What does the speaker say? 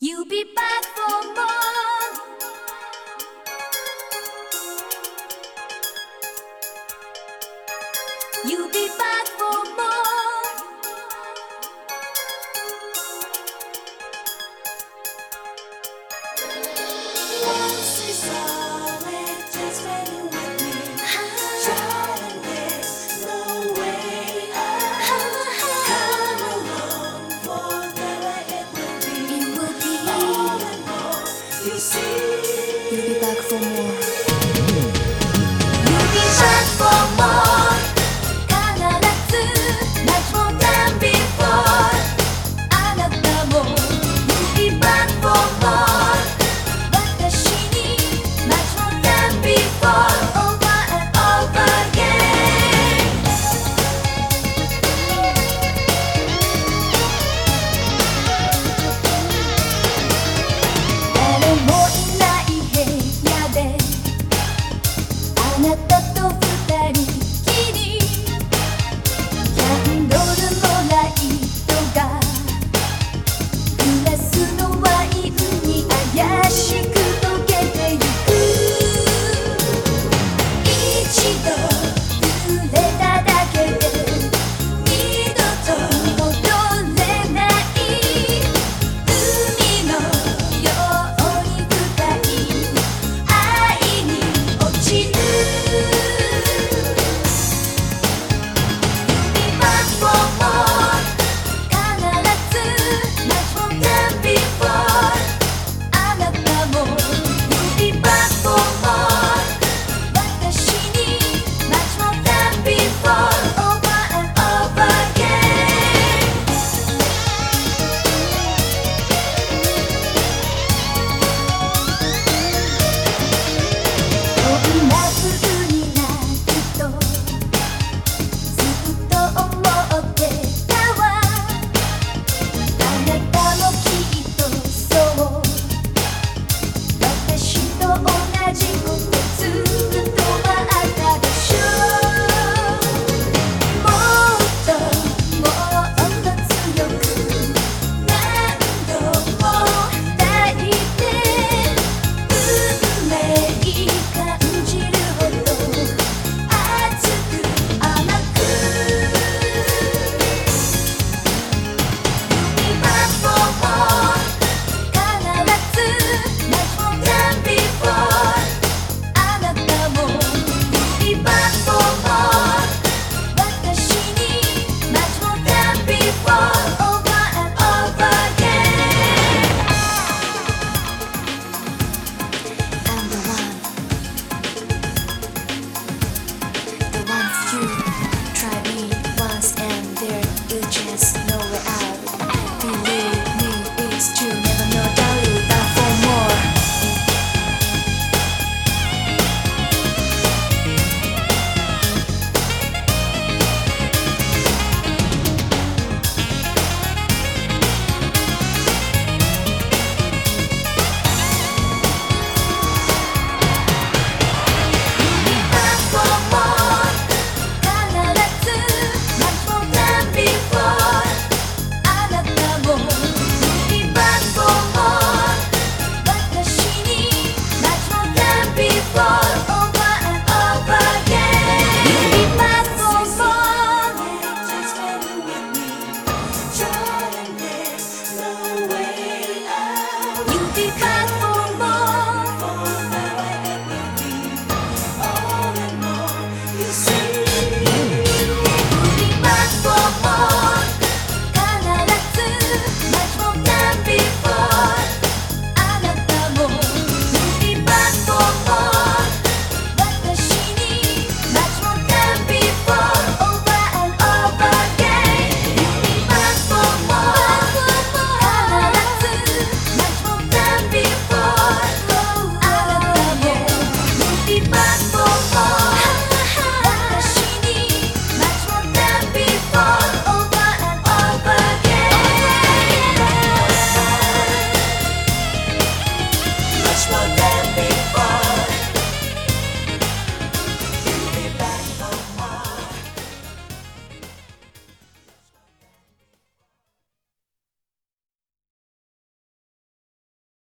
You'll be back for You'll be back for more. あなた